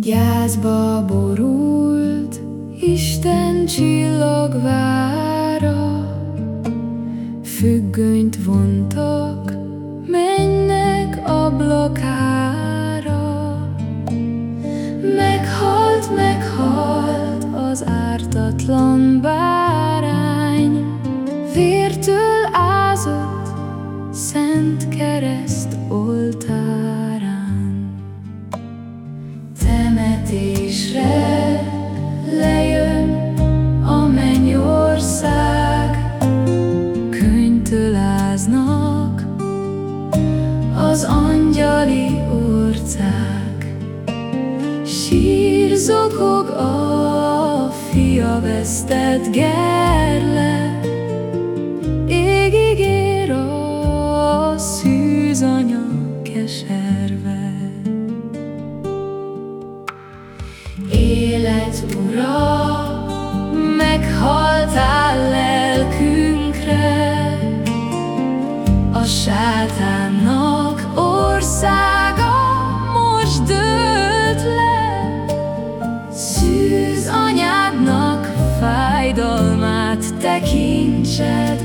Gyászba borult Isten csillagvára Függönyt vontak Mennek ablakára. Meghalt, meghalt az ártatlan bárány. Vértől ázott Szent kereszt Temetésre lejön a mennyország. Könyvtől áznak az angyali orcák. Sír a fia vesztett gerle Jézus Ura, meghaltál lelkünkre, a sátánnak országa most dőlt le, szűz anyádnak fájdalmát tekintsed,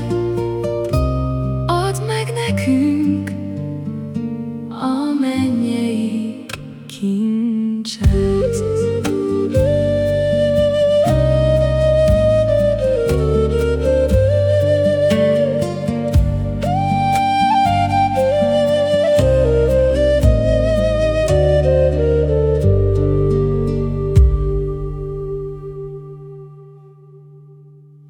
add meg nekünk, amennyi.